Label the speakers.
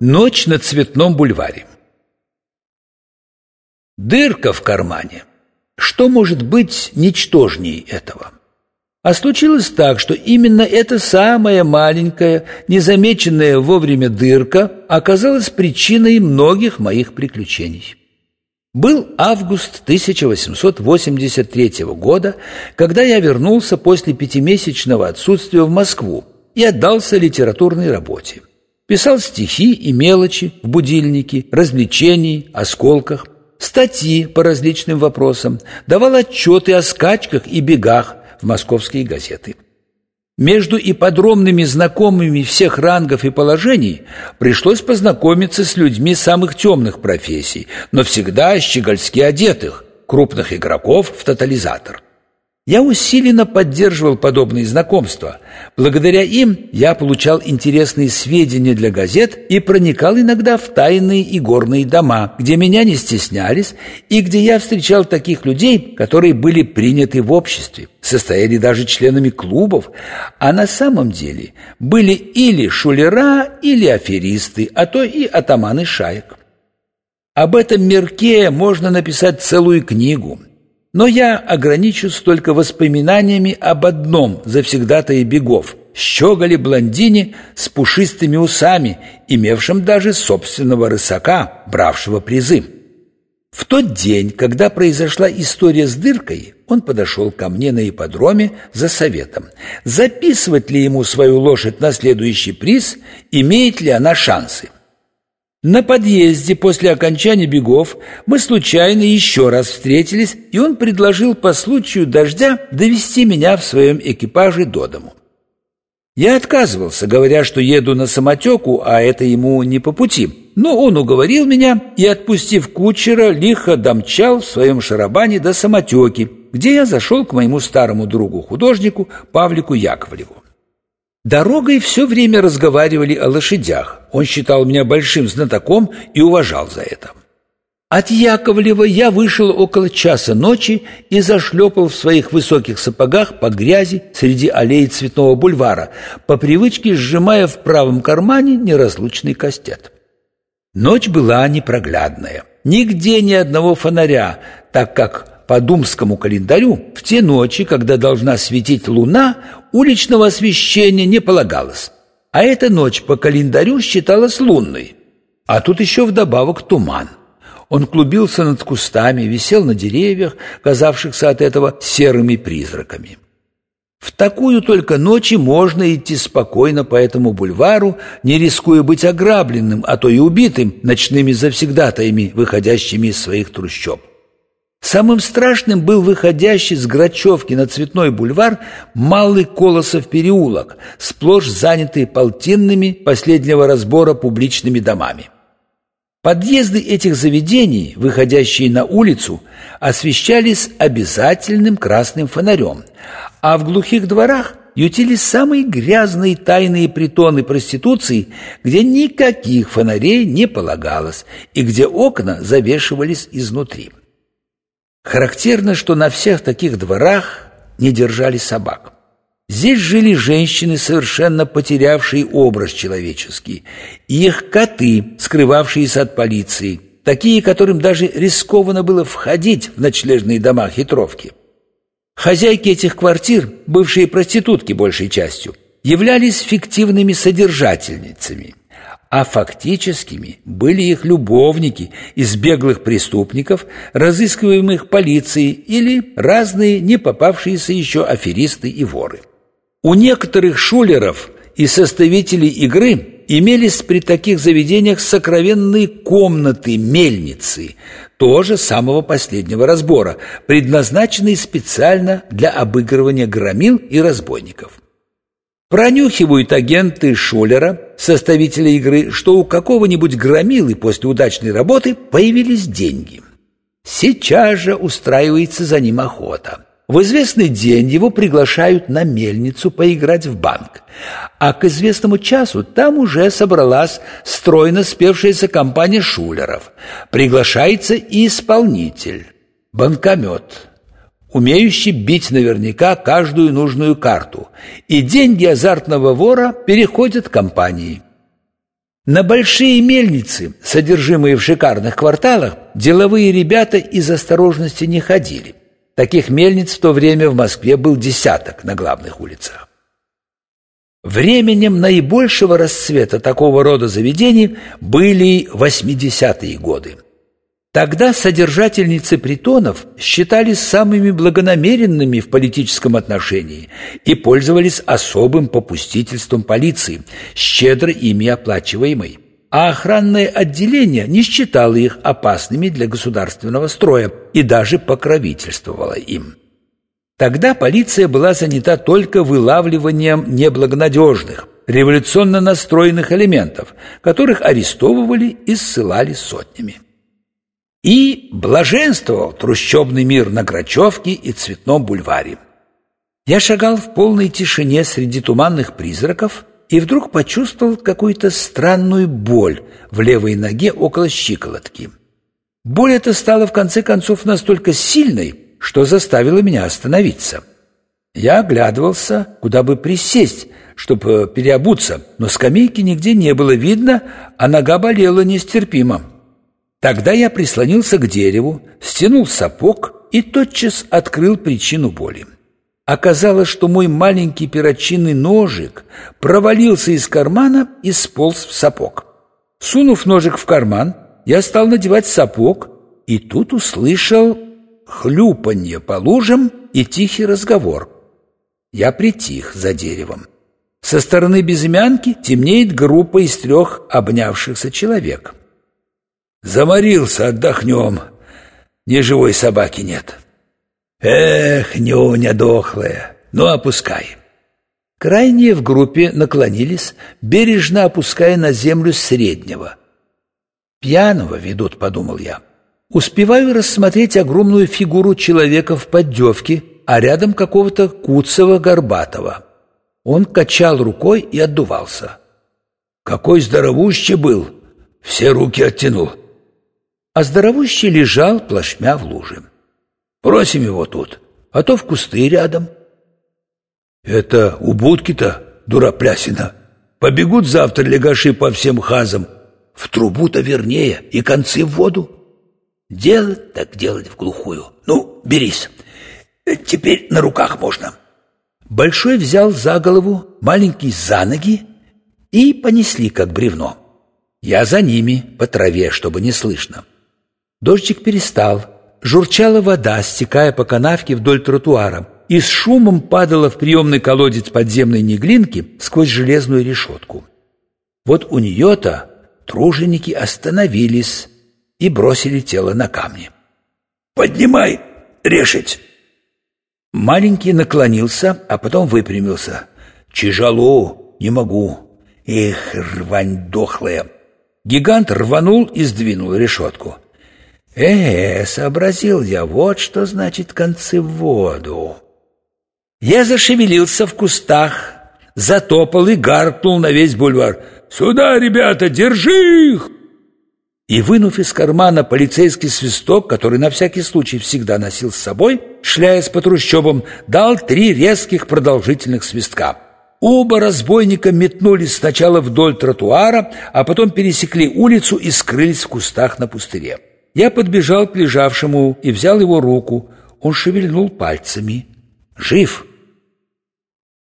Speaker 1: Ночь на Цветном бульваре. Дырка в кармане. Что может быть ничтожней этого? А случилось так, что именно эта самая маленькая, незамеченная вовремя дырка оказалась причиной многих моих приключений. Был август 1883 года, когда я вернулся после пятимесячного отсутствия в Москву и отдался литературной работе. Писал стихи и мелочи в будильнике, развлечений, осколках, статьи по различным вопросам, давал отчеты о скачках и бегах в московские газеты. Между ипподромными знакомыми всех рангов и положений пришлось познакомиться с людьми самых темных профессий, но всегда щегольски одетых, крупных игроков в тотализатор. Я усиленно поддерживал подобные знакомства. Благодаря им я получал интересные сведения для газет и проникал иногда в тайные игорные дома, где меня не стеснялись и где я встречал таких людей, которые были приняты в обществе, состояли даже членами клубов, а на самом деле были или шулера, или аферисты, а то и атаманы шаек. Об этом мерке можно написать целую книгу – но я ограничусь только воспоминаниями об одном завсегдатае бегов – щеголе-блондине с пушистыми усами, имевшем даже собственного рысака, бравшего призы. В тот день, когда произошла история с дыркой, он подошел ко мне на ипподроме за советом, записывать ли ему свою лошадь на следующий приз, имеет ли она шансы. На подъезде после окончания бегов мы случайно еще раз встретились, и он предложил по случаю дождя довести меня в своем экипаже до дому. Я отказывался, говоря, что еду на самотеку, а это ему не по пути. Но он уговорил меня и, отпустив кучера, лихо домчал в своем шарабане до самотеки, где я зашел к моему старому другу-художнику Павлику Яковлеву. Дорогой все время разговаривали о лошадях. Он считал меня большим знатоком и уважал за это. От Яковлева я вышел около часа ночи и зашлепал в своих высоких сапогах по грязи среди аллей Цветного бульвара, по привычке сжимая в правом кармане неразлучный кастет. Ночь была непроглядная. Нигде ни одного фонаря, так как по думскому календарю, в те ночи, когда должна светить луна, уличного освещения не полагалось. А эта ночь по календарю считалась лунной. А тут еще вдобавок туман. Он клубился над кустами, висел на деревьях, казавшихся от этого серыми призраками. В такую только ночи можно идти спокойно по этому бульвару, не рискуя быть ограбленным, а то и убитым ночными завсегдатаями, выходящими из своих трущоб. Самым страшным был выходящий с Грачевки на Цветной бульвар Малый Колосов переулок, сплошь занятый полтинными последнего разбора публичными домами. Подъезды этих заведений, выходящие на улицу, освещались обязательным красным фонарем, а в глухих дворах ютились самые грязные тайные притоны проституции, где никаких фонарей не полагалось и где окна завешивались изнутри. Характерно, что на всех таких дворах не держали собак. Здесь жили женщины, совершенно потерявшие образ человеческий, и их коты, скрывавшиеся от полиции, такие, которым даже рискованно было входить в ночлежные дома хитровки. Хозяйки этих квартир, бывшие проститутки большей частью, являлись фиктивными содержательницами – а фактическими были их любовники из беглых преступников, разыскиваемых полицией или разные не попавшиеся еще аферисты и воры. У некоторых шулеров и составителей игры имелись при таких заведениях сокровенные комнаты-мельницы, тоже самого последнего разбора, предназначенные специально для обыгрывания громил и разбойников. Пронюхивают агенты Шулера, составителя игры, что у какого-нибудь громилы после удачной работы появились деньги. Сейчас же устраивается за ним охота. В известный день его приглашают на мельницу поиграть в банк, а к известному часу там уже собралась стройно спевшаяся компания шулеров. Приглашается и исполнитель, банкомет, умеющий бить наверняка каждую нужную карту, и деньги азартного вора переходят компании. На большие мельницы, содержимые в шикарных кварталах, деловые ребята из осторожности не ходили. Таких мельниц в то время в Москве был десяток на главных улицах. Временем наибольшего расцвета такого рода заведений были 80-е годы. Тогда содержательницы притонов считались самыми благонамеренными в политическом отношении и пользовались особым попустительством полиции, щедро ими оплачиваемой. А охранное отделение не считало их опасными для государственного строя и даже покровительствовало им. Тогда полиция была занята только вылавливанием неблагонадежных, революционно настроенных элементов, которых арестовывали и ссылали сотнями. И блаженствовал трущобный мир на Грачевке и Цветном бульваре. Я шагал в полной тишине среди туманных призраков и вдруг почувствовал какую-то странную боль в левой ноге около щиколотки. Боль эта стала в конце концов настолько сильной, что заставила меня остановиться. Я оглядывался, куда бы присесть, чтобы переобуться, но скамейки нигде не было видно, а нога болела нестерпимо. Тогда я прислонился к дереву, стянул сапог и тотчас открыл причину боли. Оказалось, что мой маленький перочинный ножик провалился из кармана и сполз в сапог. Сунув ножик в карман, я стал надевать сапог, и тут услышал хлюпанье по лужам и тихий разговор. Я притих за деревом. Со стороны безымянки темнеет группа из трех обнявшихся человек. Заморился, отдохнем. Ни живой собаки нет. Эх, нюня дохлая, ну опускай. Крайние в группе наклонились, бережно опуская на землю среднего. Пьяного ведут, подумал я. Успеваю рассмотреть огромную фигуру человека в поддевке, а рядом какого-то куцого горбатого. Он качал рукой и отдувался. Какой здоровущий был! Все руки оттянул а здоровущий лежал плашмя в луже. «Бросим его тут, а то в кусты рядом». «Это у будки-то, дураплясина. Побегут завтра легаши по всем хазам. В трубу-то вернее и концы в воду. Делать так делать в глухую. Ну, берись. Теперь на руках можно». Большой взял за голову, маленький за ноги и понесли, как бревно. Я за ними, по траве, чтобы не слышно. Дождик перестал. Журчала вода, стекая по канавке вдоль тротуара, и с шумом падала в приемный колодец подземной неглинки сквозь железную решетку. Вот у нее-то труженики остановились и бросили тело на камни. «Поднимай, решить!» Маленький наклонился, а потом выпрямился. «Тяжело, не могу. Эх, рвань дохлая!» Гигант рванул и сдвинул решетку. «Э, сообразил я, вот что значит концы в воду». Я зашевелился в кустах, затопал и гаркнул на весь бульвар. «Сюда, ребята, держи их!» И, вынув из кармана полицейский свисток, который на всякий случай всегда носил с собой, шляясь по трущобам, дал три резких продолжительных свистка. Оба разбойника метнулись сначала вдоль тротуара, а потом пересекли улицу и скрылись в кустах на пустыре. Я подбежал к лежавшему и взял его руку. Он шевельнул пальцами. «Жив!»